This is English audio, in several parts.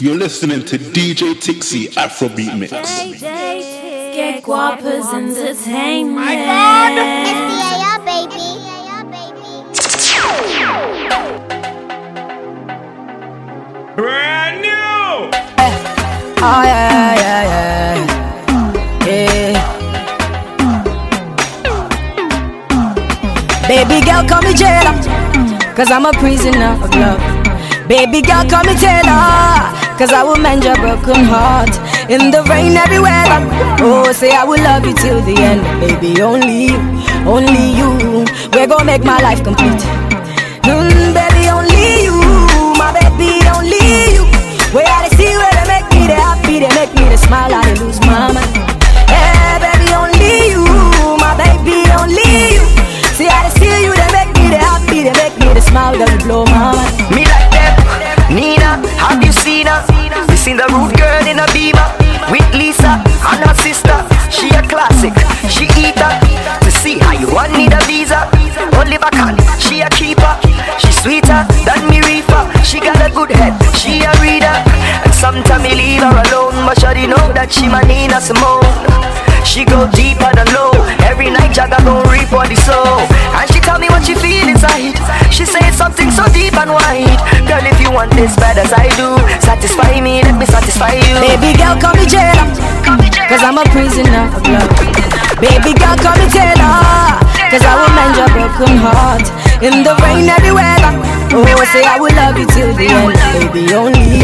You're listening to DJ Tixie Afrobeat Mix. Get Guapa's Entertainment. My God! SBAR, baby. Brand new! Oh yeah, yeah, yeah. Yeah. Baby girl, call me jailer. Cause I'm a prisoner of love. Baby girl, call me Taylor. Cause I will mend your broken heart. In the rain, everywhere. Oh, say I will love you till the end. Baby, only you, only you. We're gonna make my life complete. Mm, baby, only you. My baby, only you. Where I see where they make me they happy, they make me they smile, I lose my mind. Yeah, baby, only you. My baby, only you. See how see you, they make me they happy, they make me they smile, they blow my mind. Nina, have you seen her? We seen the rude girl in a beamer with Lisa and her sister. She a classic, she eat her. To see how you want need a visa. Oliver Kahn, she a keeper. She sweeter than me reefer. She got a good head, she a reader. And sometimes me leave her alone, but she know that she my Nina Simone. She go deeper than low. Every night Jagga gon' reap for the soul. And she tell me what she feel inside. She say something so deep and wide. Girl, if you want this bad as I do, satisfy me, let me satisfy you. Baby girl, call me jailer. Cause I'm a prisoner of love. Baby girl, call me Taylor. Cause I will mend your broken heart. In the rain, every everywhere. Oh, say I will love you till the end. Baby, only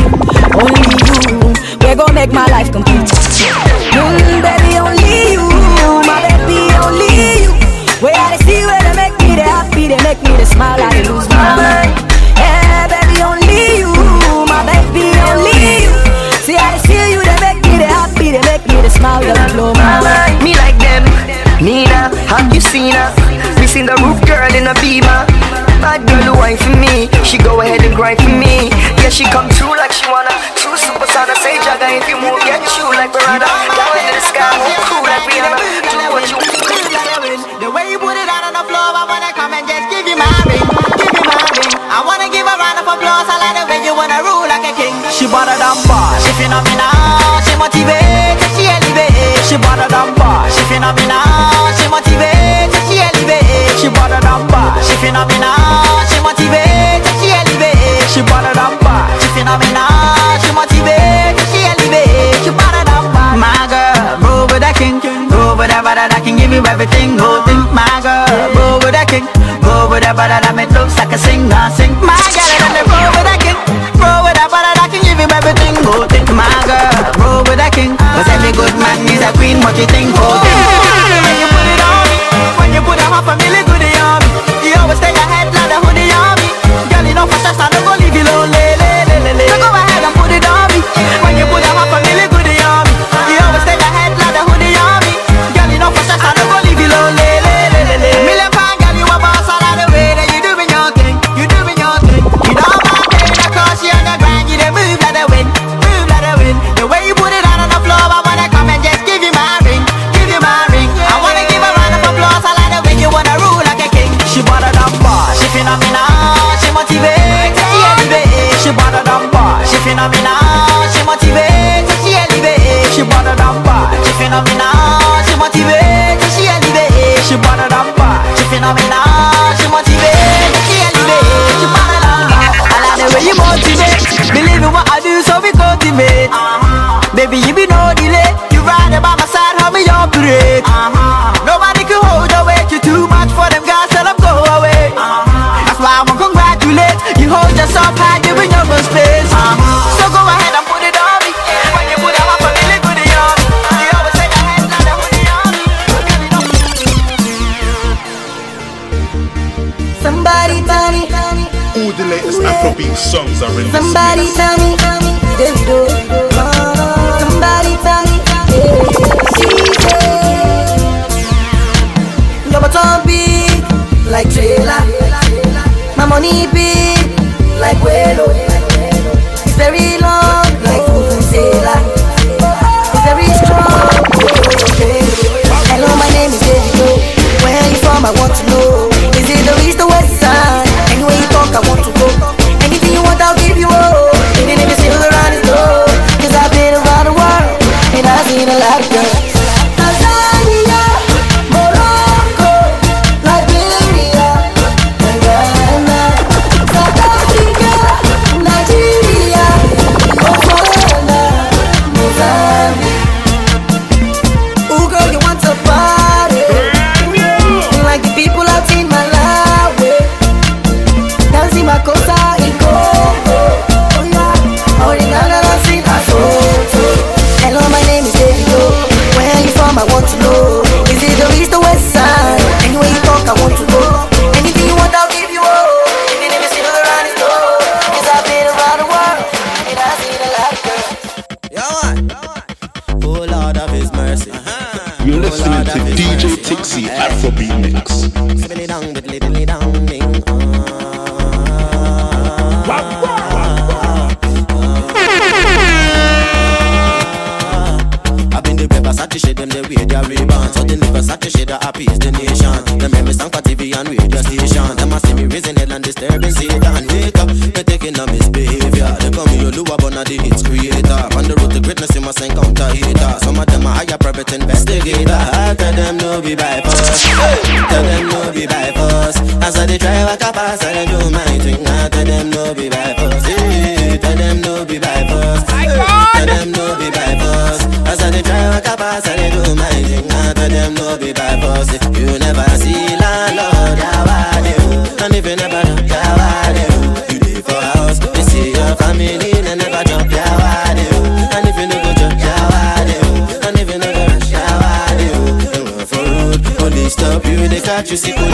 only you. We're gonna make my life complete. Mm, baby, only you. Where I see where they make me they happy, they make me they smile, I lose my mind. Yeah, baby, only you. My baby, only you. See they see you, they make me they happy, they make me they smile, they blow my mind. Me like them. Nina, have you seen her? Seen the roof girl in a beamer. Bad girl who wine for me. She go ahead and grind for me. Yeah, she come true like she wanna. True super sana. Say Jagga if you move, get you like Barada. Down into the sky, move cool like Rihanna. A applause. I like the way you wanna rule like a king. She bought a dumb bar, she phenomenal, she motivate, she elevate. She bought a dumb bar, she phenomenal, she motivate, she elevate. She bought a dumb bar, she phenomenal, she motivate, she elevate. She bought a dumb bar, she phenomenal, she motivate, she elevate. She bought a dumb bar. My girl, roll with that king, roll with that that can give you everything, Go think My girl, roll with that king, roll with that that make looks like a singer, sing. My girl, and then roll with that king, roll with that that can give you everything, whole thing. My girl, roll with that king, 'cause every good man needs a queen. What you think, whole thing? Bar, she phenomenal, she motivate, she elevate. She bought a dumb bar, she phenomenal, she motivate, she elevate. She bought a dumb bar, she phenomenal, she motivate, she elevate. She bought a dumb bar. I like the way you motivate, believe in what I do, so we cultivate. Baby, you be no delay, you ride by my side, help me operate. Nobody songs are in somebody tell me, force. Tell them no be by force. As I they try walk up, as I do my thing. Now tell them no be by force. Hey, tell them no be by force. Hey, tell them no be by force. As I they try walk up, as I do my thing. Now tell them no be by force. You never see landlord how I do, and if you that you see oh, Coolio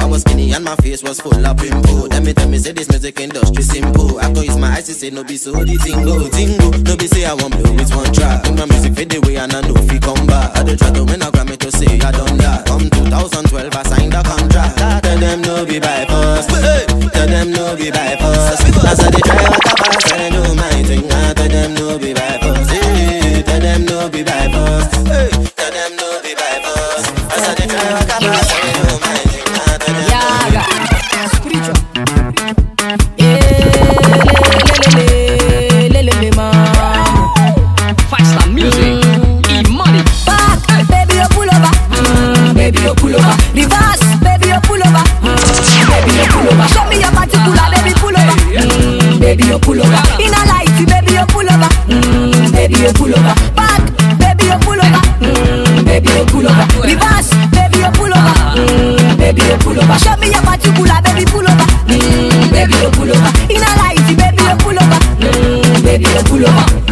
I was skinny and my face was full of pimple. Then me tell me say this music industry simple. I go use my eyes to say no be so the tingle, tingle. No be say I want blow with one track. When my music fade away and I know fi come back. I don't try to win a Grammy to say I done that. Come 2012 I signed a contract. I tell them no be by force. Tell them no be by force. As I dey try what I pass, I do my thing. I tell them no be baby you pull over. In a lighty, baby you pull over. Mmm, baby you pull over. Back, baby you pull over. Mmm, baby you pull over. Reverse, baby you pull over. Mmm, baby you pull over. Show me your particular, baby pull over. Mmm, baby you pull over. In a lighty, baby you pull over. Mmm, baby you pull over.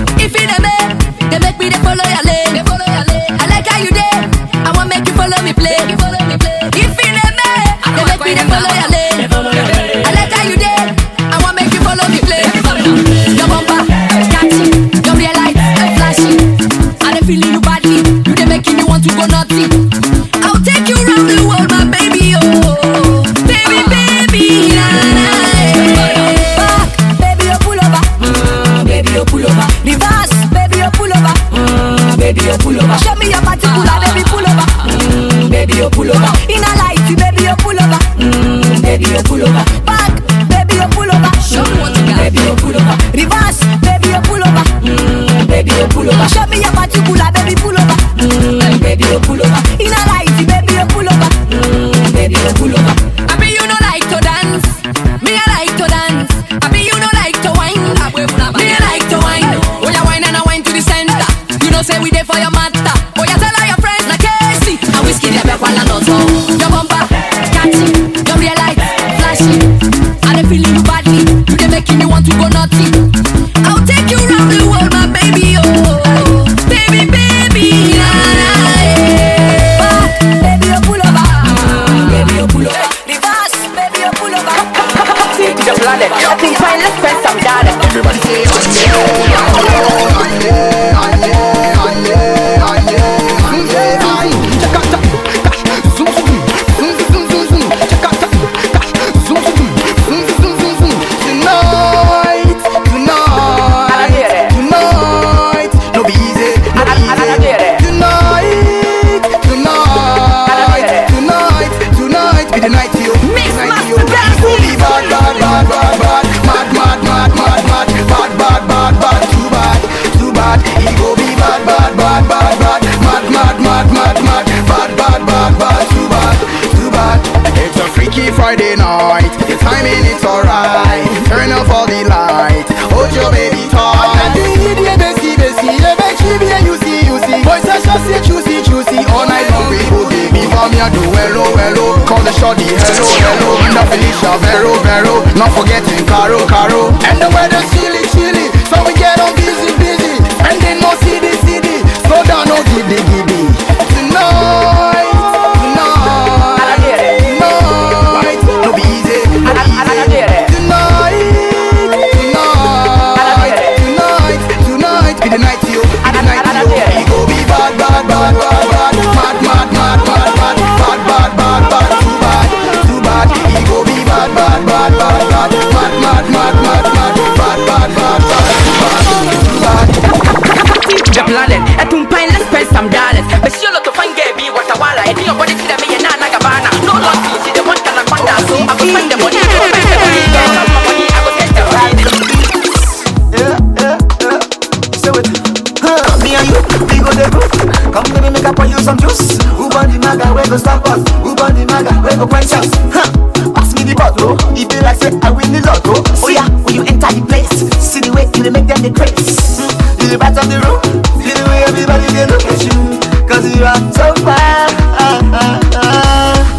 the craze. You're the bat of the room. See the way everybody they look at you. Cause you are so fine.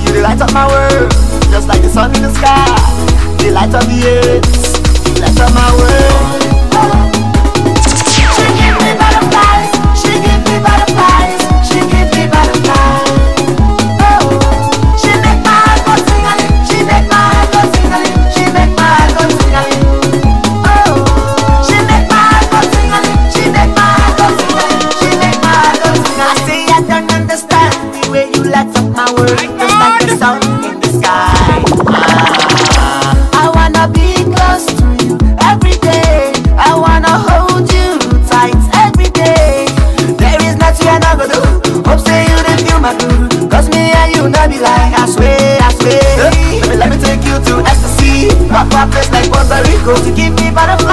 You're the light of my world. Just like the sun in the sky. The light of the earth. The light of my world. Go to give me butterflies.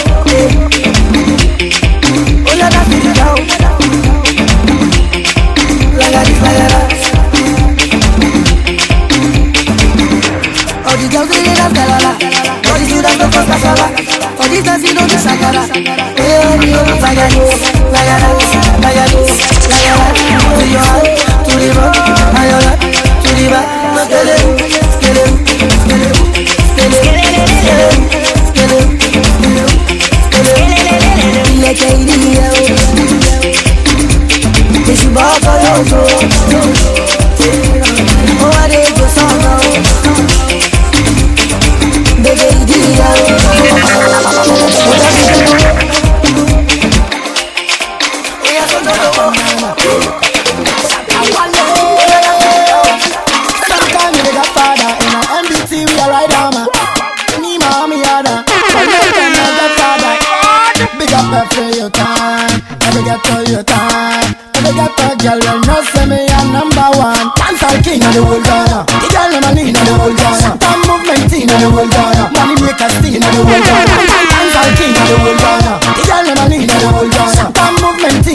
Sagara, Sagara, Sagara, Sagara, Sagara, to your heart, to the rock, to your heart, to the back. Skelem, skelem, skelem, skelem, skelem, skelem, skelem, skelem. Yeke idiyo, Yeshu baba yoto.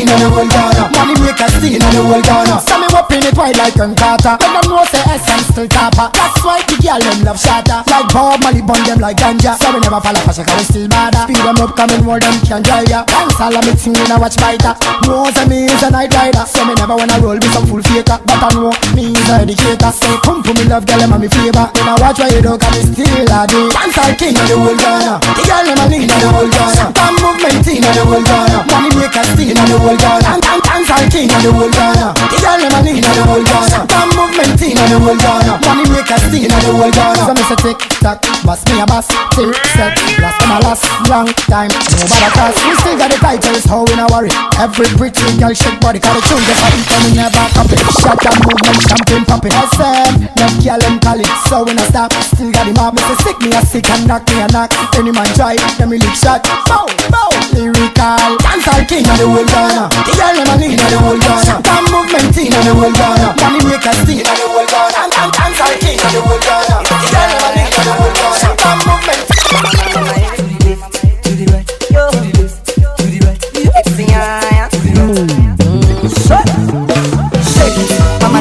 in the whole Ghana. Money make a scene in the whole Ghana. Some me up in it wide like Encarta. When them know say SM still topper That's why the girl them love shatter. Like Bob Marley bun them like ganja. So we never fall off a shaka we still badder. Speed them up coming more them can drive ya. Dance all a me ting in a watch biter. Knows me is a night rider. So me never wanna roll with some fool faker. But I know me is a educator. Say so come for me love girl them and me flavor Then I watch why you don't come steal a day Dance all king of the whole Ghana The girl them a lean of the whole Ghana Damn movement in of the whole Ghana Money a steal of the whole Ghana Dance all king of the whole Ghana The girl them Pakistan in the whole Ghana. Bomb movement in the whole Ghana. Money makers in the whole Ghana. So me say tick tock boss me a boss. Tick set, last time last long time. Nobody cross. We still got the titles, how we not worry. Every pretty girl shake body, cause the tune just a hit and we never copy. Shot and movement, champagne popping. Said, left girl and call it, so we not stop. Still got the mob, me say sick me a sick and knock me a knock. Any man try, let me lick shot. Bow, bow, lyrical. Dancehall king of the whole Ghana. The girl them a lean of the whole Ghana. Damn movement king of the whole Ghana. Money make a scene of the whole Ghana. And, and dancehall king of the whole Ghana. The girl them a lean of the whole Ghana arm movement. To the to the left, to the right. Sing to the right. to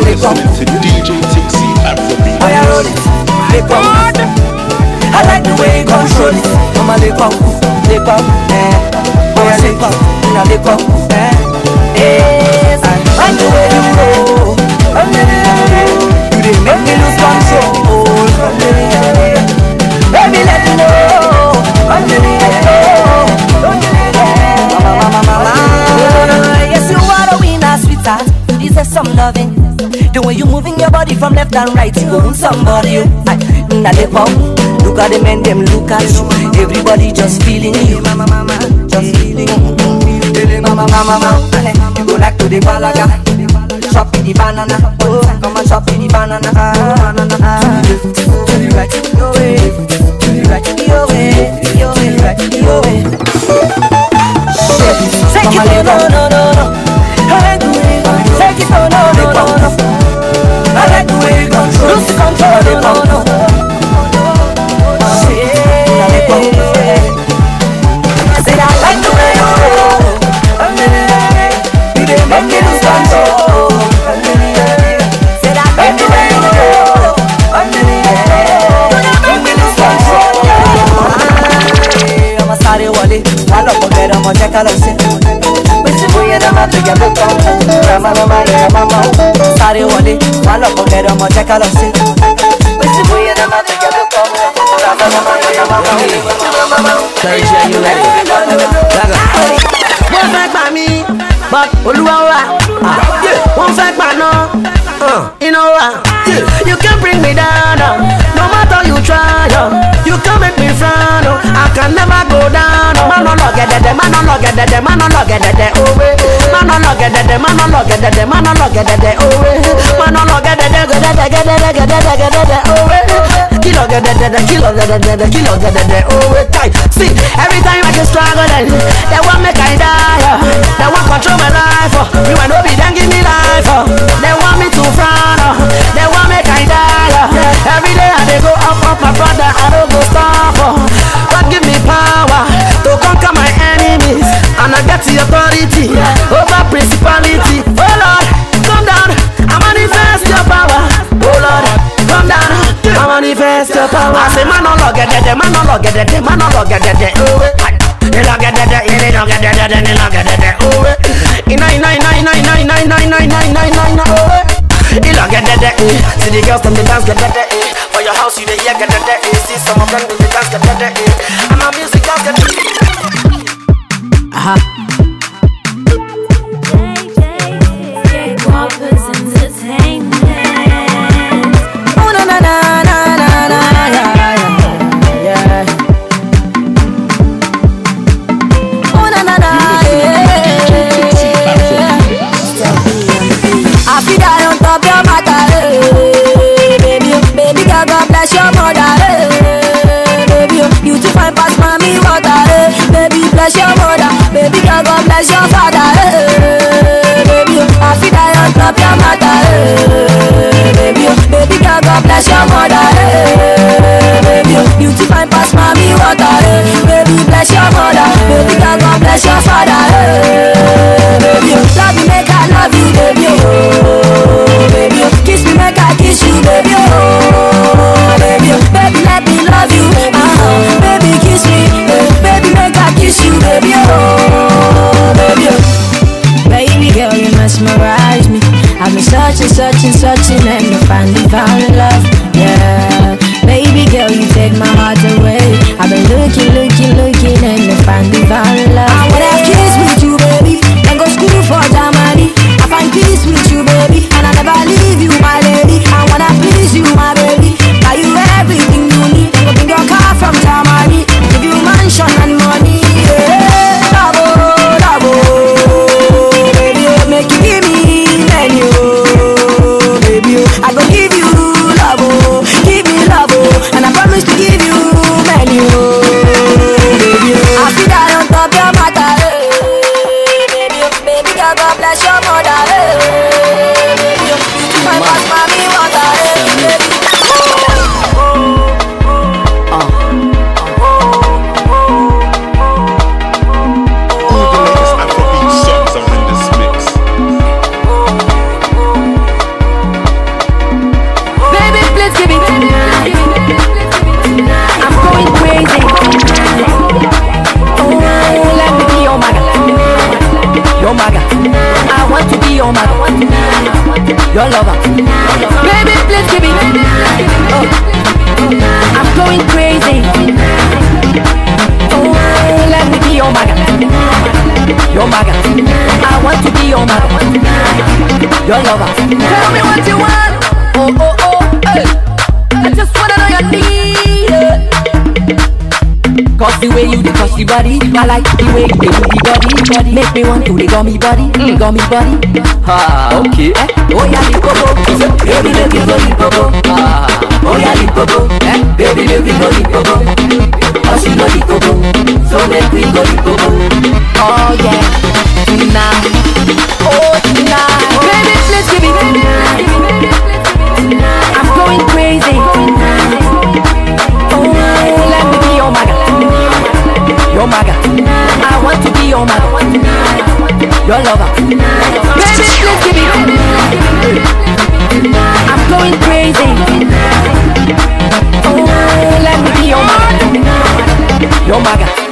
lay down. DJ Tixi Afrobeat. I roll it, lay. I like the way you control it. I'ma lay down, lay down, eh. Boy, I lay down, and I lay I like the way you go. You make me lose control some loving. The way you moving your body from left and right, you own somebody. I, na le pop. Look at the men, them look at you. Everybody just feeling you, just feeling you. Mama, mama, mama. You go like to the balaga. Chop the banana, oh, come and chop the banana. Ah, banana, ah. To the right, your way. moja kalose Usibuye na madriga mama you but You can bring me down, no matter you try make me frown. Oh. I can never go down. Oh. Man on log at the man on log at the man on log at the oh way. Man on log at the man on log at the man on log at the oh way. Man on log at the get the get the get the get the oh way. Kill log at the kill log at the kill log at the oh way. Tight. See, every time I just struggle, they that one make I die. Oh. That one control my life. Oh. You and Obi then give me life. Oh. They want me to frown. Oh. They want me to die oh. every day I dey go up up my brother I don't go stop oh. God give me power to conquer my enemies and I get the authority over principality oh Lord come down I manifest your power oh Lord come down I manifest your power I say man no lọ gẹ̀dẹ̀dẹ̀ man no lọ gẹ̀dẹ̀dẹ̀ man no lọ gẹ̀dẹ̀dẹ̀ òwe ìlọ gẹ̀dẹ̀dẹ̀ ìlọ gẹ̀dẹ̀dẹ̀ ìlọ gẹ̀dẹ̀dẹ̀ òwe iná iná iná iná iná iná iná iná iná iná iná iná the longer that day, see eh. the girls them the dance get that eh. day. For your house you they hear get that eh. day. See some of them do the dance get that day. good. Been searching, searching, and I finally found love. Yeah, baby girl, you take my heart away. I've been looking, looking, Yo lo va. The way you do touch the body. I like the way you do the body, body. Make me want to the gummy body, mm. gummy body. Ah, okay. Eh? Oh yeah, the popo. Baby, let me go the popo. Ah, oh yeah, the popo. Eh? Baby, let me go the popo. Oh, she know the popo. So make we go the popo. Oh yeah, tonight Oh, tonight maga. I want to be your maga, your lover. Baby, please give me. I'm going crazy. Oh, let me be your maga, your maga.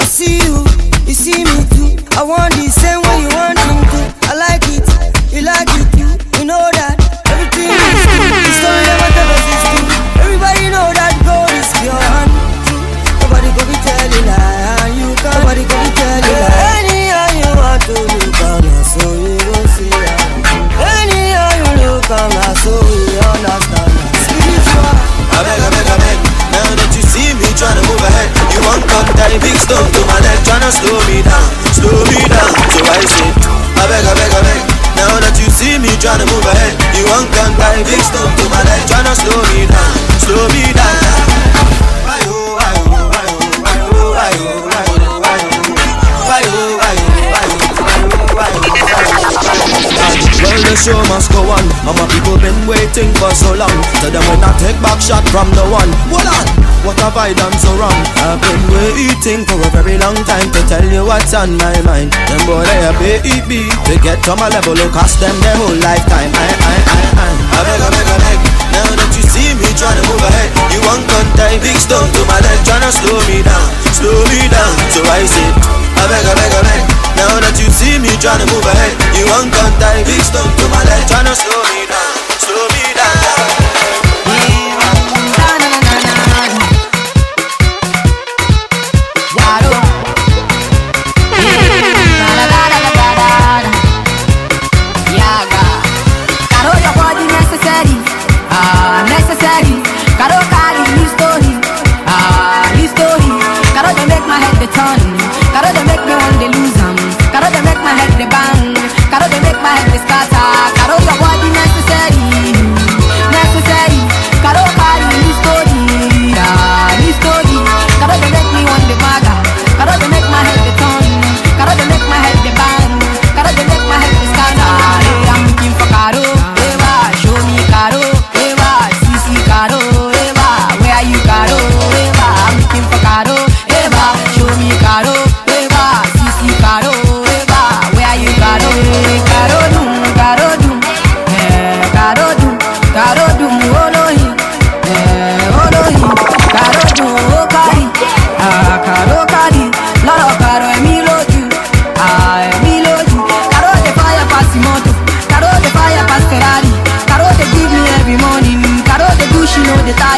I see you, you see me too, I want I big stone to my neck, tryna slow me down, slow me down. So I say, I beg, I beg, I beg. Now that you see me tryna move ahead, you won't come by big stone to my neck, tryna slow me down, slow me down. Well, the show must go on. Our people been waiting for so long. Tell them we not take back shot from the one. Have done so wrong? I've been waiting for a very long time to tell you what's on my mind. Them boy they a baby to get to my level, will cost them their whole lifetime. I, I, I, I. I beg, I beg, I beg. Now that you see me tryna move ahead, you to tie big stone to my leg, tryna slow me down, slow me down. So I say, I beg, I beg, I beg. Now that you see me tryna move ahead, you to tie big stone to my leg, me down, slow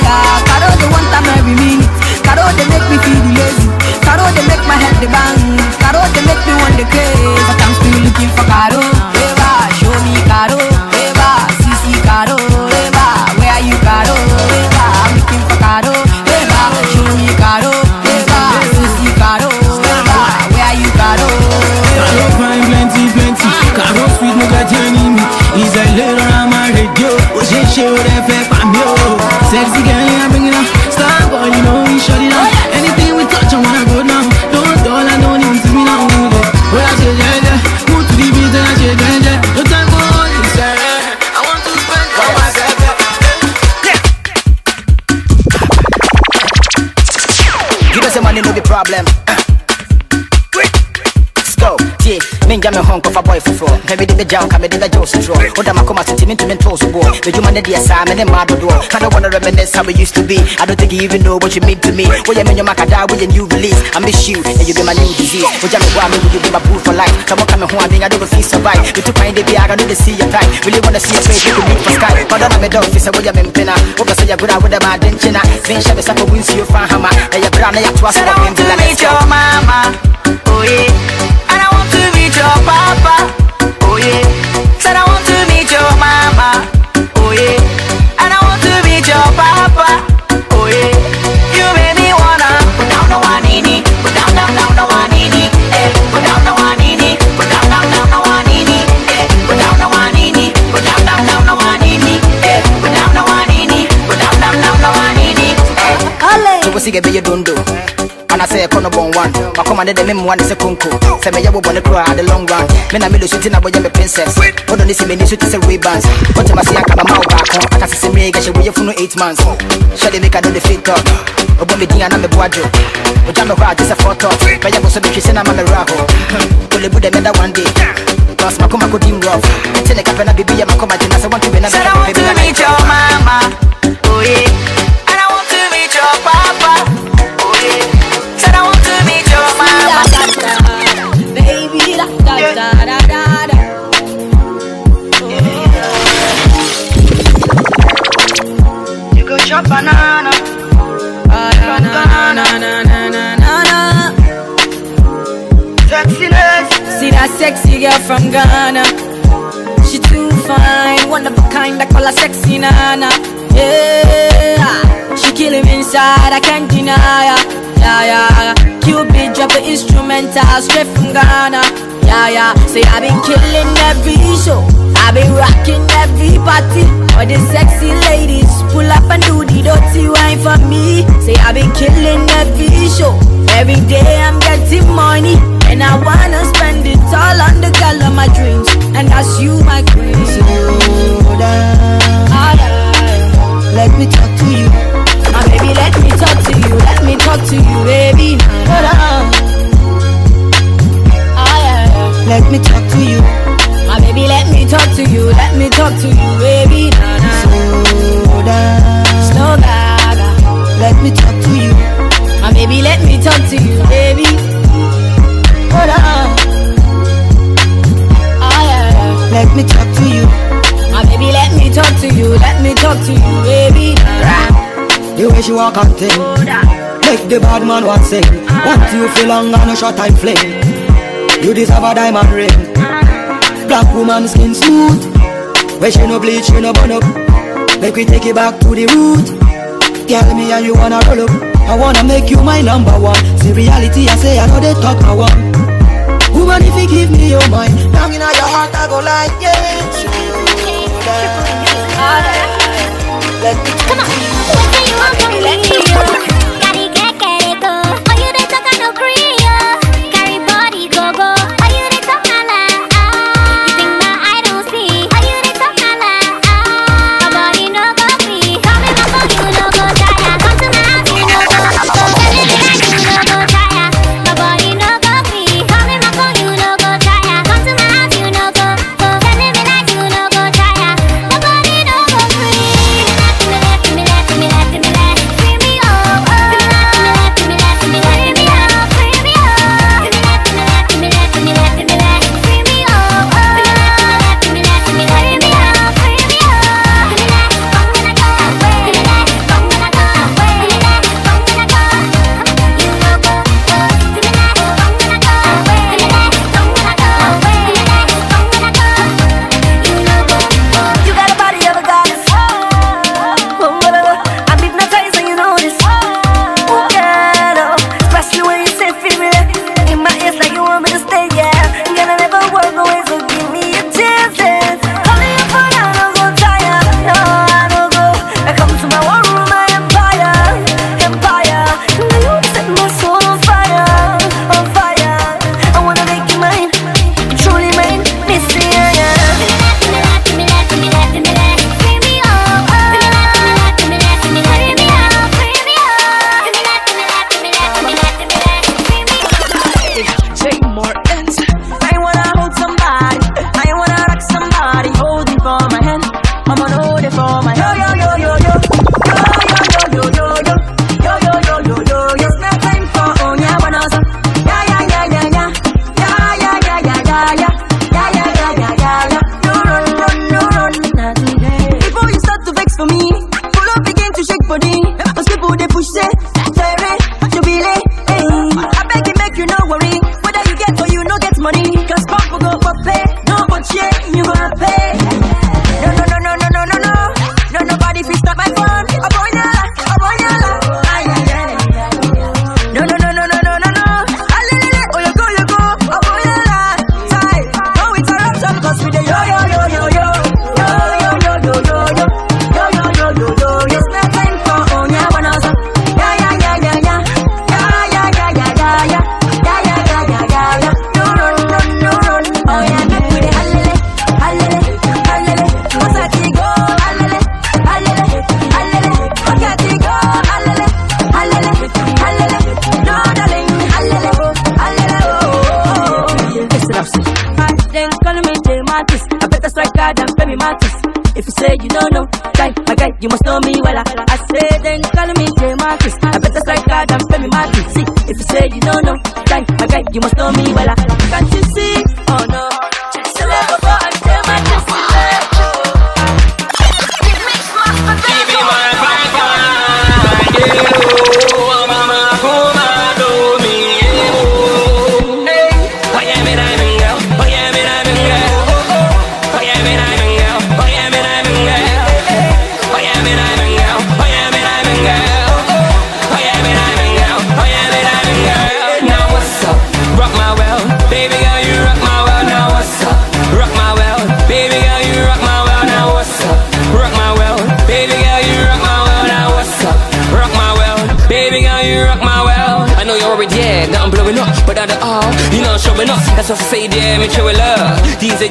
tire, Caro dey want am every minute, Caro dey make me feel lazy, Caro dey make my head bang, Caro dey make me want the but I'm still looking for Caro. Eva, show me Caro. Eva, Caro. Eva, where you Caro? Eva, I'm looking for Caro. Eva, show me Caro. Eva, Caro. Eva, where you Caro? Caro fine plenty plenty Caro sweet no get enemy ìṣẹ̀lẹ̀ rọra máa rédíò ó ṣe é ṣe ó rẹ fẹ́ pa mí o sexy girl yeah bring menja me hon kɔfa boy foforɔ nka mede bɛgya wo ka mede bɛgya wo sotorɔ woda makoma so timi ntumi ntoo so boɔ medwuma ne deɛ saa me ne mmaa dodoɔ I don't wanna reminisce how we used to be. I don't think you even know what you mean to me. Woyɛ me nnwoma kada woyɛ new release. I miss you and you be my new disease. Wogya me hɔ a me would you be my boo for life. Sɛ moka me ho a me I don't feel survive metu kwan de biara no de see your type. Really wanna see your face we could meet for sky? Ɔdɔ na medɔ fi sɛ woyɛ me mpena wopɛ sɛ yɛgoro a wode ma ade nkyena menhyɛ me sɛ kɔbu nsuo fa hama na yɛbrɛ a na yɛatoa so I want to meet your mama, oh yeah. Your papa, oh yeah. Said I want to meet your mama, oh yeah. And I want to meet your papa, oh yeah. You made me wanna put down the one in put down, down, down the one in eh. Put down the one in put down, down, down the one in eh. Put down the one in put down, down, down the one in eh. Put down the one in put down, down, down the one in eh. so wosi gɛbɛyɛ dondo and I say I kono bon one. My command the mem one is a kunku. Say me yabo bonne cry at the long run. Me na me lo shooting na boy me princess. Odo ni si me ni shoot is a rebands. But to my see aka mouth back on. can see me get she we for no 8 months. Shall they make I do the fit up. Oh, Obo me din na me boadjo. O jam no cry just a photo. Me yabo so be twese na ma me raho. Kule bu dem that one day. Cause my come I go dim rough. Tell the capena baby ya my come I just want to be na baby na. Ghana. She too fine, one of a kind. I call her sexy nana. Yeah, she killing me inside. I can't deny her. Yeah, yeah. Cupid drop the instrumental straight from Ghana. Yeah, yeah. Say I've been killing every show. I've been rocking every party. All the sexy ladies pull up and do the dirty wine for me. Say I've been killing every show. Every day I'm getting money. And I wanna spend it all on the girl of my dreams. And that's you, my queen. Slow down. Let me talk to you. My baby, let me talk to you. Let me talk to you, baby. Hold on. Let me talk to you. My baby, let me talk to you. Let me talk to you, baby. Nah, nah. Slow down. Slow down. Let me talk to you. My baby, let me talk to you, baby. Hold on. Ah, let me talk to you. My baby, let me talk to you. Let me talk to you, baby. The way she walk and thing Make the bad man want sing Want you feel long and a short time fling You deserve a diamond ring. Black woman skin smooth. Where she no bleach, she no burn up. Make we take it back to the root. Tell me and you wanna roll up. I wanna make you my number one. See reality I say I know they talk I want Woman if you give me your mind Down in your heart I go like yeah. Let me come on. Nobody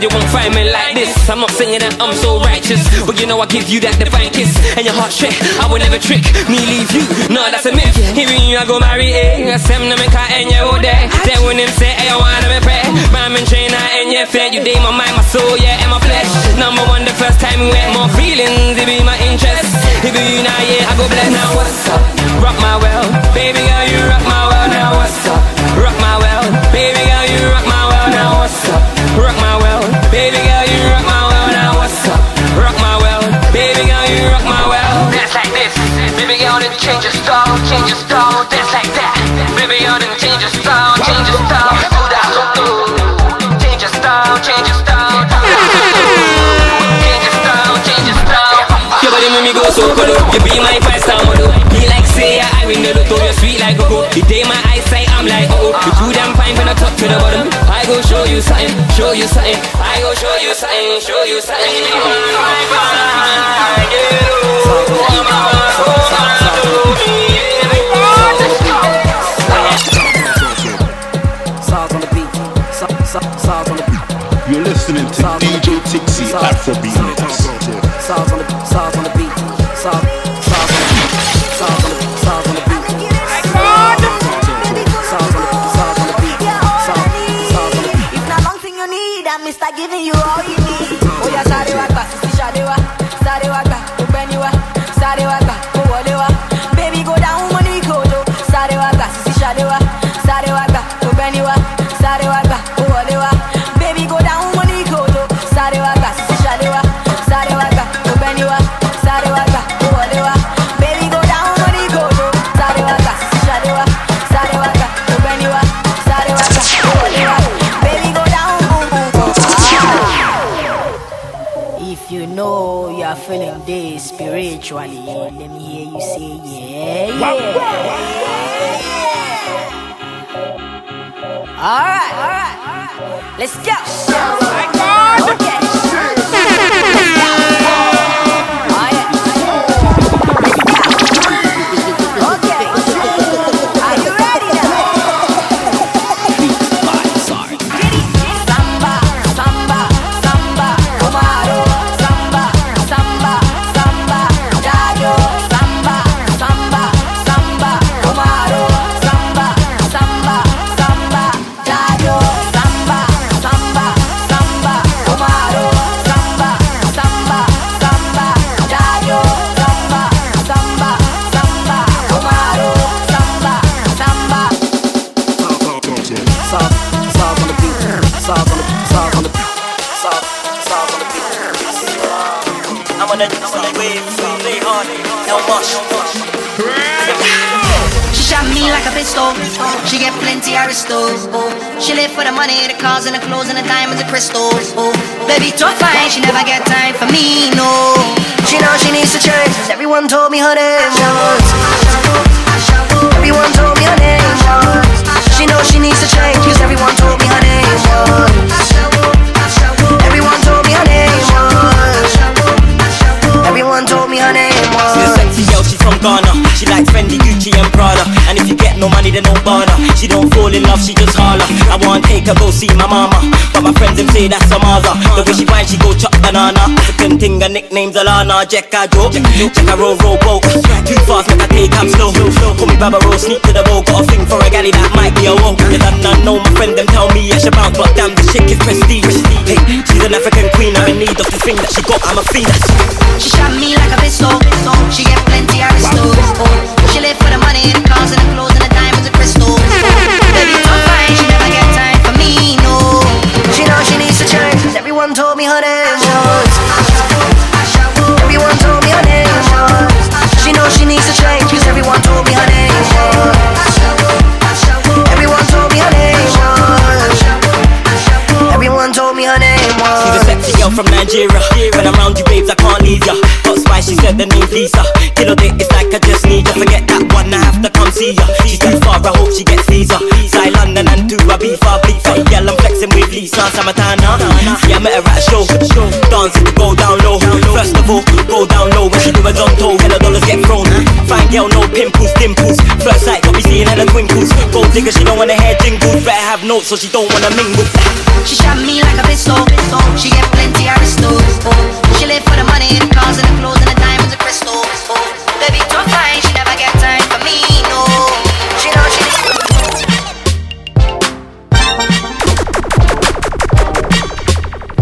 you won't find me like this. I'm not saying that I'm so righteous, but you know I give you that divine kiss, and your heart trick. I will never trick me, leave you. No, that's a myth. Hearing you, I go marry a. Sem na me ka enye wo de. Then when him say, I wanna me pray. Man, me train I enye fed. You day my mind, my soul, yeah, and my flesh. Number one, the first time we went more feelings, it be my interest. If you now, yeah, I go bless. Now what's up? Rock my world, baby girl, you rock my make me go so cold. You be my five star model. Me like say I win the lotto. You're sweet like cocoa. You day my eyesight, I'm like oh. oh. You too damn fine from the top to the bottom. I go show you something, show you something. I go show you something, show you something. Sauce on the beat. Sa- sa- Sauce on. You're listening to DJ Tixie Afrobeat Giving you yeah, yeah. Alright, alright, let's go. Money, the cars and the clothes and the diamonds and crystals. Oh. Baby, too fine, she never get time for me, no. She know she needs to change. 'cause Everyone told me her name was. Everyone told me her name was. She knows she needs to change. Cause everyone told me her name was. Everyone told me her name was. Everyone told me her name She's a sexy girl, she's from Ghana. She likes Fendi, Gucci, and Prada. And if you no money, then no bother. She don't fall in love, she just holler. I want take her go see my mama, but my friends them say that's her mother. The way she whine, she go chop banana. Second thing, her nickname's Alana. Jack a joke, Jack Jekka Roll roll boat. Too fast, make I take up slow. Call me Baba Roll, sneak to the boat. Got a thing for a galley that might be a woe. Cause I know my friend them tell me I should bounce, but damn, this shit is prestige. Hey, she's an African queen, I'm in need of the thing that she got. I'm a fiend. She shot me like a pistol. She get plenty of restored. She live for the money and the cars and the clothes. girl from Nigeria. When I'm around you, babes, I can't leave ya. That's why she said the name's Lisa. Kilo day, it's like I just need ya. Forget that one, I have to come see ya. She's too far, I hope she gets visa. Side London and to Ibiza, far. for girl, I'm flexing with Lisa Samatana. See, I met her at a show. Dancing to go down low. First of all, go down low when she do a zonto. Hello, dollars get thrown girl, no pimples, dimples. First sight, got me seeing her the twinkles. Gold digger, she don't wanna hear jingles. Better have notes, so she don't wanna mingle. She shot me like a pistol. She get plenty of pistols. She live for the money the cars and the clothes and the diamonds and crystals. Baby, don't she never get time for me, no. She know she.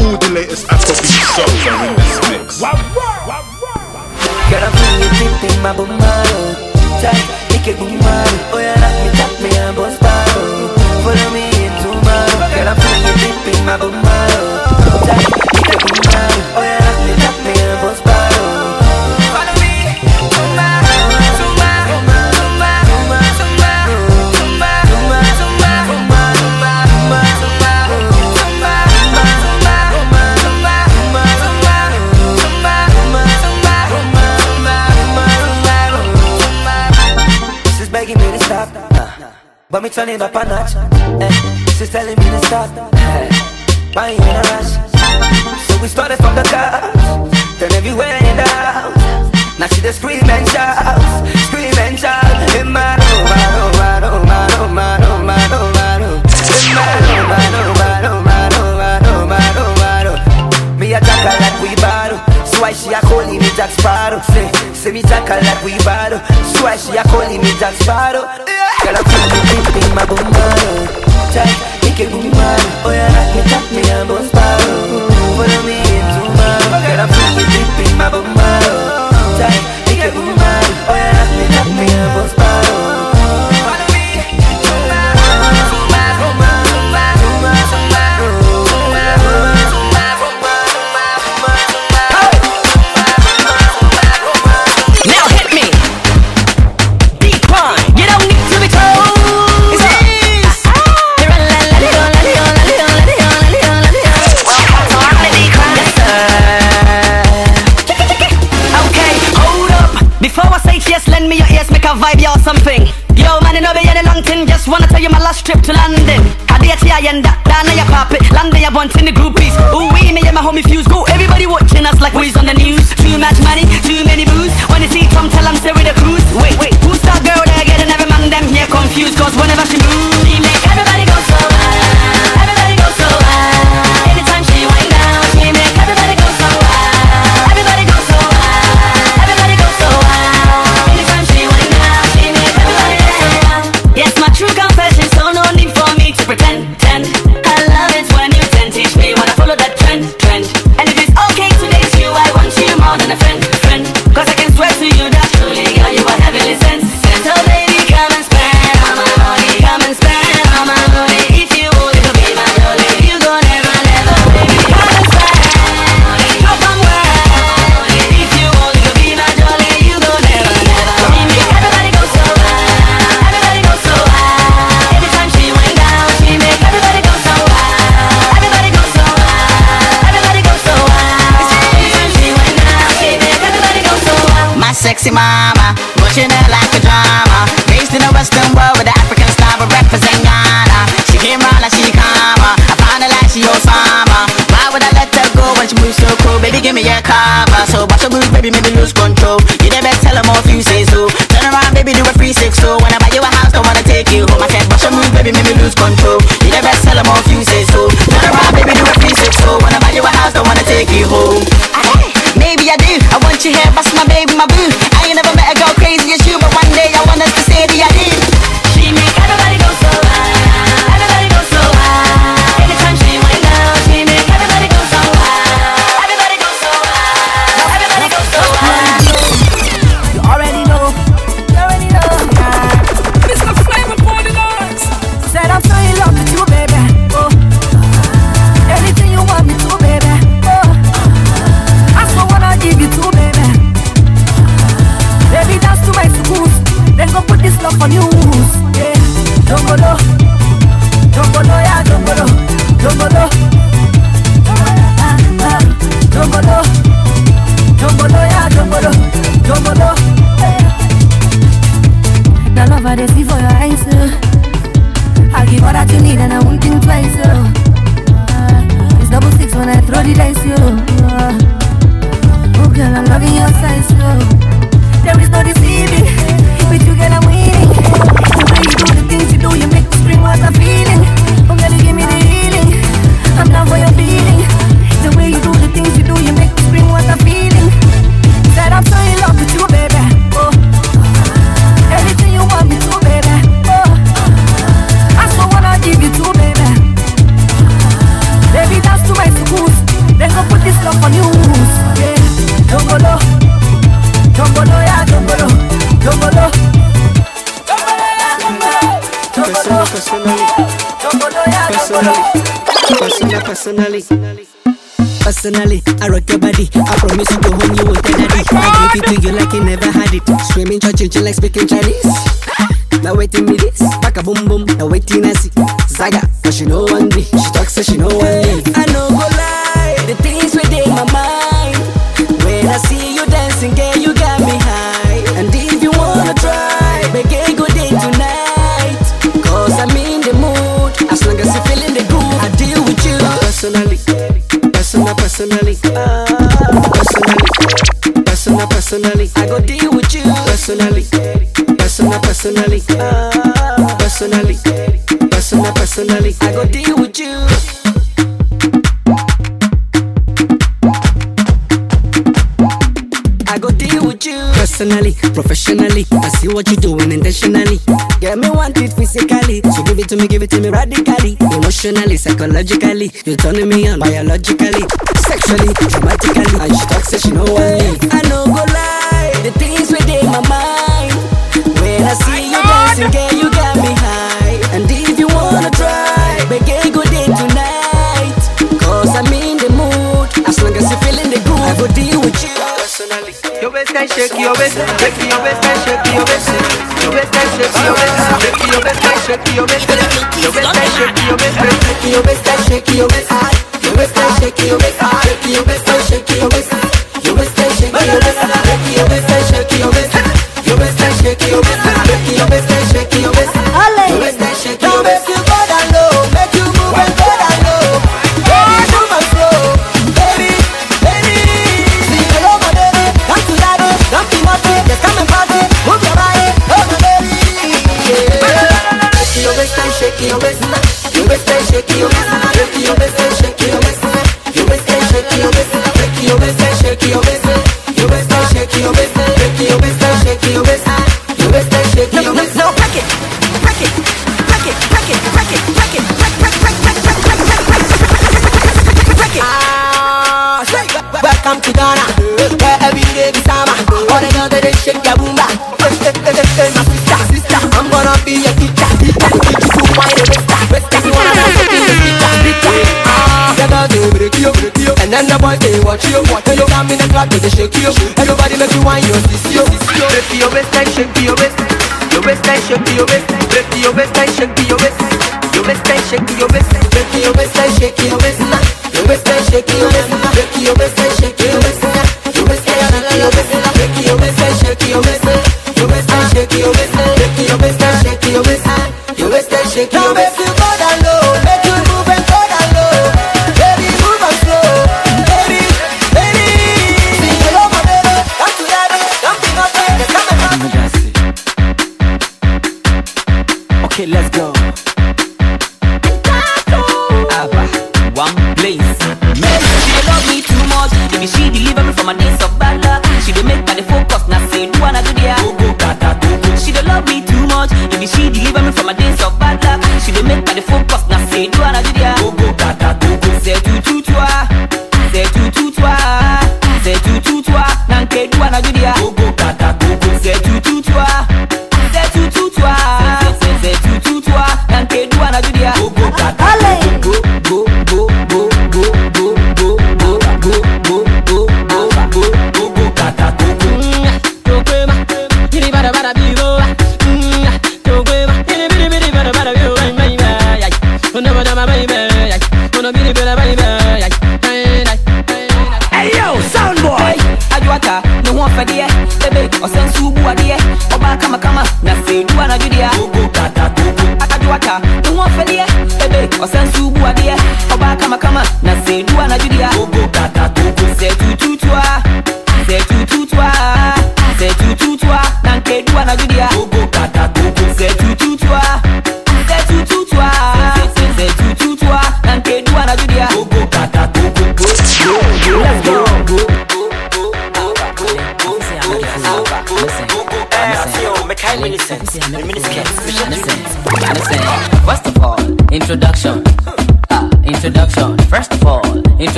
All the latest Afro beats, so in this mix. Wow, wow, wow, wow. Girl, I'm feeling you, my boom, turning up a notch. Eh, she's telling me to stop. Eh, I ain't in a rush. So we started from the top. Then everywhere in the house. Now she just scream and shout. Scream and shout. In my room, my room, my room, my room, my room, my my room. In my room, my my room, my my room, my my room. Me a jacker like we battle. So why she a calling me Jack Sparrow? Say, say me jacker like we battle. So why she a calling me Jack Sparrow? Girl, I feel you my boom bottle Tight, make it Oh, yeah, me, Follow me into my Girl, I feel you in my boom Tight, make it boom Personally, personal, personally. Personally, personal, personally. I go deal with you. I go deal with you personally, professionally. I see what you're doing intentionally. Get me want it physically, so give it to me, give it to me radically, emotionally, psychologically. You're turning me on biologically, sexually, dramatically. And she talks, so she know what I I know go lie, the things within my mind. When I see you dancing, girl, you got me high. And if you wanna try, make a good day tonight. Cause I'm in the mood, as long as you're feeling the groove, I go deal with you personally. Your waist and shake your waist, shake your waist and shake your waist. Your waist and shake your waist, shake your waist and shake your waist. Your waist and shake your waist, shake your waist and shake your waist. Your waist and shake your waist, shake your waist and shake your waist. Your waist and shake your waist, shake your shake your waist, shake your waist shake your waist. Your waist shake your waist. You go down low, make you move and go down low. Baby, move and slow, baby, baby. See hello, my baby, come to daddy, don't be naughty, just come and party, move your body, oh my baby. Yeah. Shake your waist and shake your waist, your waist and shake your waist, shake your waist and shake your waist, your waist and shake your waist, shake your waist and shake your waist, your waist and shake your waist, shake your waist your waist. Now break it, break it, break it, break it, break it, break it, break, break, break, break, break, break, break, break, it. Ah, welcome to Ghana, where every day is summer. All the girls they shake their boom back. Hey, hey, hey, hey, hey, my sister, sister, I'm gonna be your teacher, teacher. Teach you to wine the wester, wester. You wanna dance with me, teacher, teacher. Ah, the girls they break you, break you, and then the boys they watch you, watch you. Come in the club they shake you. Everybody make you wine your sissy, sissy. Break your waist and shake your waist, waist and shake your waist, break your waist and shake your waist, your waist and shake your waist, break your waist and shake your waist, your waist and shake your waist, break your waist and shake your waist, your waist and shake your waist, break your waist and shake your waist, your waist and shake your waist, break your waist and shake your waist, your waist and shake your waist.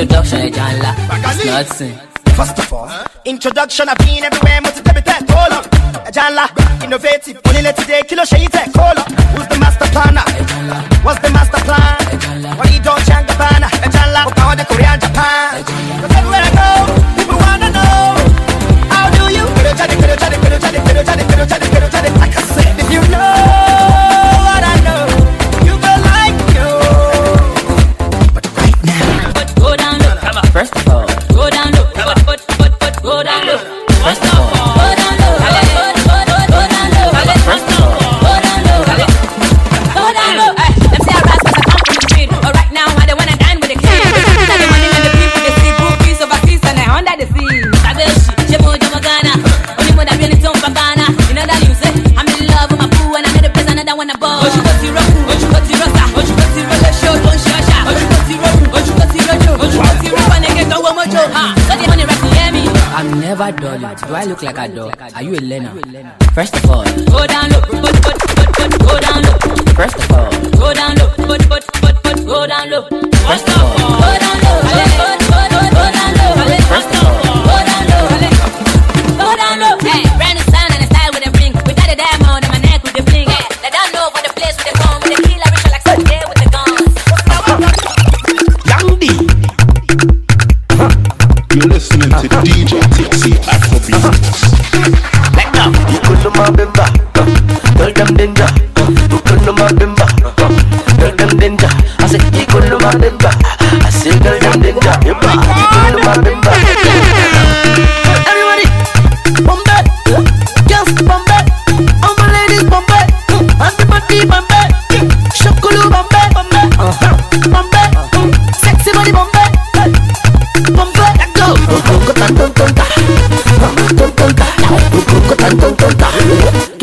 introduction, eh, a janla. Nothing. First of all, introduction, I've been everywhere, must have been Hold up. Eh, a janla, innovative, only let today, kilo shade, hold up. Who's the master planner? Eh, What's the master plan? What he don't change the banner? A janla, Okawada, Korea, Japan. Cause everywhere I go, people wanna know. How do you? Kilo chadi, kilo chadi, kilo chadi, kilo chadi, kilo chadi, kilo chadi. Like I said, if you know. Never dull. Do I look like a dog? Are you a learner? First of all, Go down low, but but but but go down low. first of all, Go down low, but but but but go down low. first of all,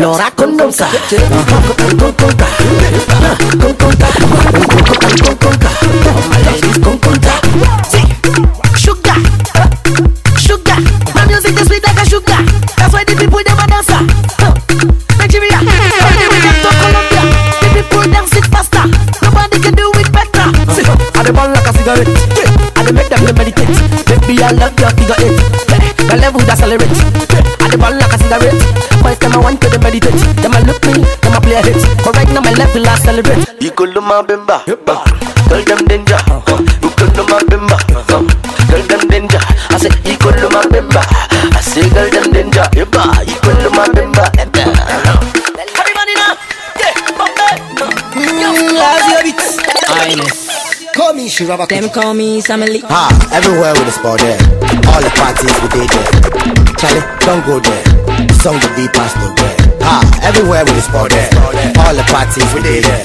allora con non sa level I celebrate. Ikuno mabemba, tell them danger. Ikuno mabemba, tell them danger. I say ikuno mabemba, I say tell them danger. Yeba, ikuno mabemba. Everybody now, yeah, Bombay. Highness. Call me Shirabaka. Them call me Samali. Ah, everywhere with the spot there. All the parties we did there. Charlie, don't go there. The song the beat passed there. Ah, everywhere with the spot there. All the parties we did there.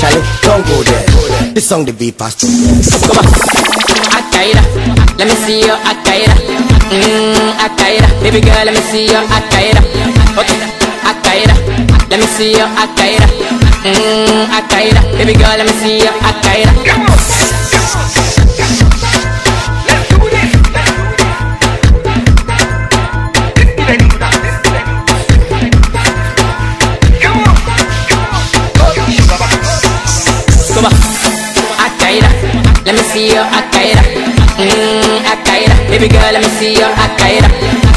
Charlie, don't go there. This song the beat there. Come on. Akaira, let me see your Akaira. Mmm, Akaira, baby girl, let me see your Akaira. Okay, Akaira, let me see your Akaira. Mmm, Akaira, baby girl, let me see your Akaira. Let me see your Akaira. Mmm, Akaira, baby girl, let me see your Akaira.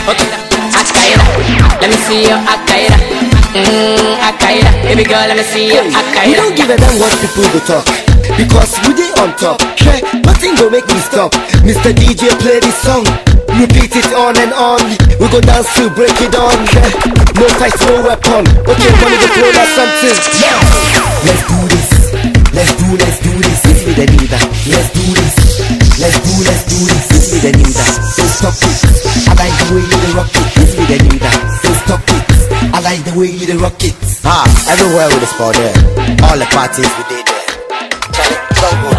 Okay, Akaira, let me see your Akaira. Mmm, Akaira, baby girl, let me see your We don't give a damn what people go talk Because we dey on top yeah, Nothing go make me stop Mr. DJ play this song Repeat it on and on We go dance to break it on yeah. No fight, no weapon Okay, money go throw that something yeah. Let's do this Let's do, let's do this This be the Let's do this. Let's do, let's do this. This be the leader Don't stop it. I like the way you rock it. This be the leader Don't stop it. I like the way you rock it. Ah, everywhere with the spot there All the parties we did there don't go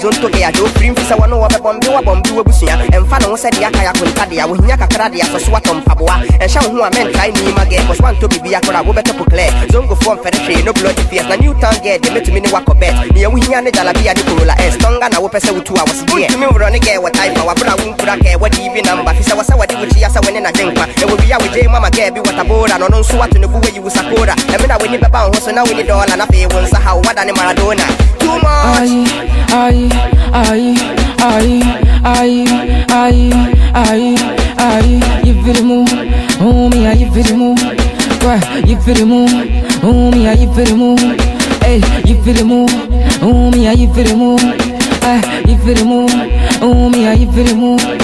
zone to air do free mfisa wano wape bombi wa bombi we busia Papa no said the Akaya Kuntadia, we Yaka Kradia, so Swatom um, Pabua, and eh, Shang who I meant I need my game was one to be Biakora, Wobet Pucle, Zongo form no blood if yes, new town get the Metumini Wakobet, near Wiana Dalabia Nicola, and Stonga, I will pass out two hours. Yeah, me run again what time our brown crack, what even number, if I was what you see as I went in a drink, it will be our J Mama Gabby, what a board, and on Swat to the way you Sakura, and then I win the bound, so now we need all and I pay once a how what an Maradona. Too much. Aye. Ay, ay, ay, ay, ay Yıvırımı, homie ya yıvırımı Yıvırımı, homie ya yıvırımı Ey, yıvırımı, homie ya yıvırımı Ay, yıvırımı, homie ya yıvırımı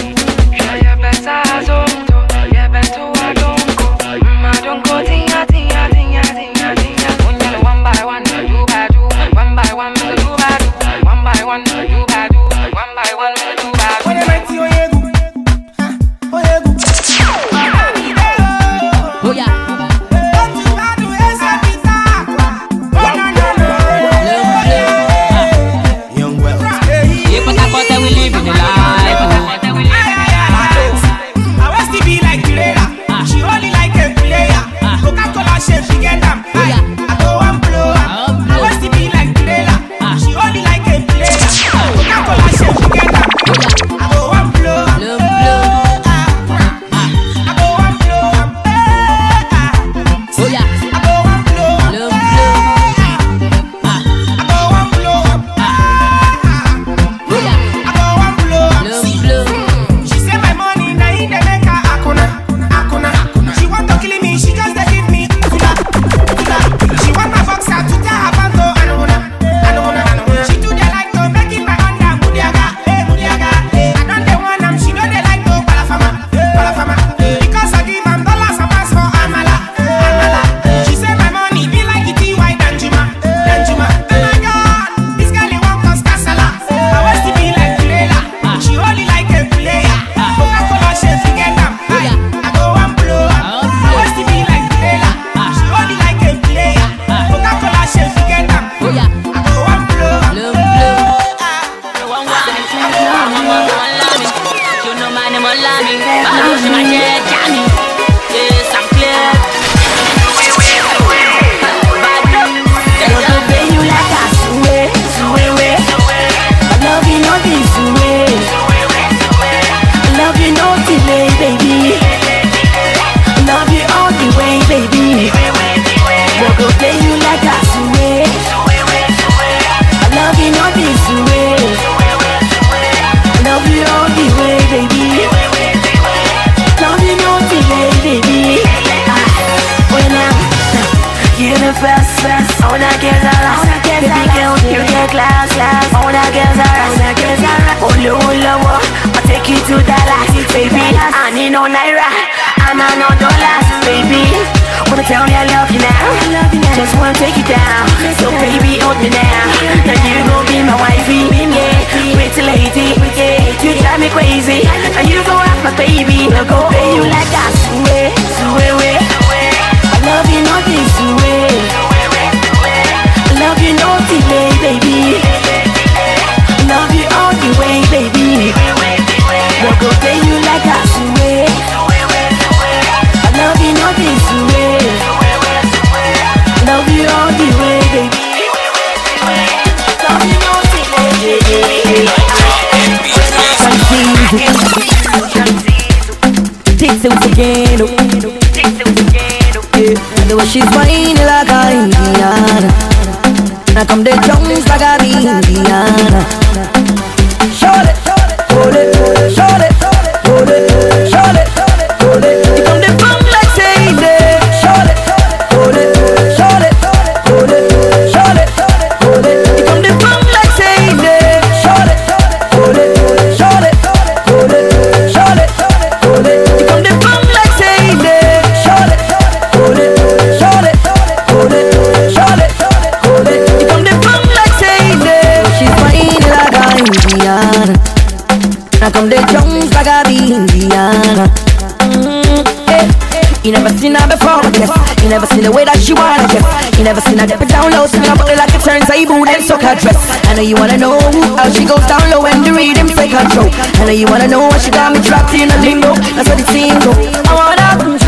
You never seen a dip down low, spin a buckle like it turns a boot and suck her dress. I know you wanna know how she goes down low and the rhythm take control. I know you wanna know why she got me trapped in a limbo. That's what the team go. I wanna control.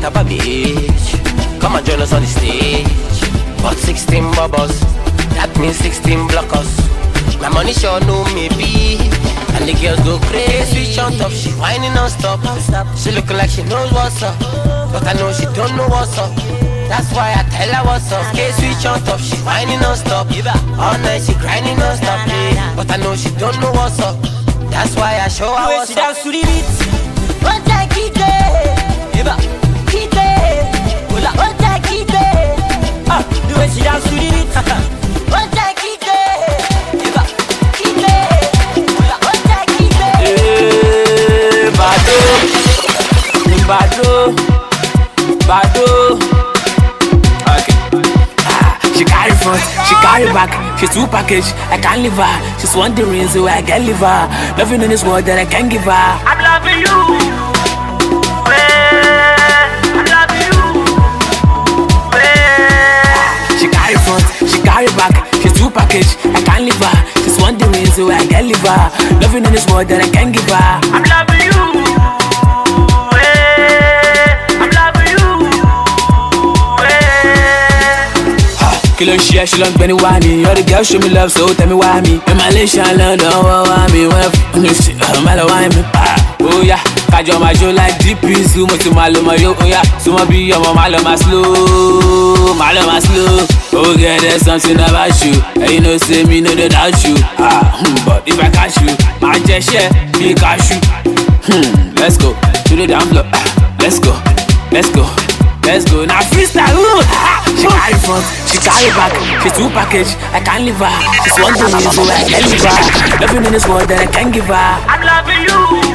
straight up a bitch. Come and join us on the stage. But 16 bubbles, that means 16 blockers. My money sure know me bitch. And the girls go crazy, switch on top, she whining non-stop. She looking like she knows what's up. But I know she don't know what's up. That's why I tell her what's up. Case switch on top, she whining non-stop. All night she grinding non-stop, yeah. But I know she don't know what's up. That's why I show her what's up. she dance to the beat. Like it, she eh, ah, she carry front, she carry back. She's too packaged, I can't leave her. She's wondering, so I can leave her. Nothing in this world that I can't give her. I'm loving you. Two package. I can't leave her. She's wondering so I can leave her. Loving in this world that I can give her. I'm loving you. I'm loving you. Kí ló ń ṣe ẹ́ ṣe ló ń gbé ní? All the girls show me love so tell me why me? In Malaysia, London, wọ́n wá mi? Wọ́n fún mi sí ọ̀rọ̀ lọ wá mi. Ó yá, kájọ máa jó like DP zoo, mo ti máa lo mọ yó. Ó yá, súnmọ́ bí ọmọ máa lọ máa slow, máa lọ máa slow. Oh girl, there's something about you. And you know say me no dey doubt you. Ah, hmm, but if I catch you, máa jẹ ṣẹ́ bí cashew. Hmm, let's go to the down floor. Ah, Let's go, let's go. Let's go now freestyle. Ah. She carry front, she carry back, she two package. I can't leave her. She's wondering so I can leave. Loving in this world that I can give her. I'm loving you.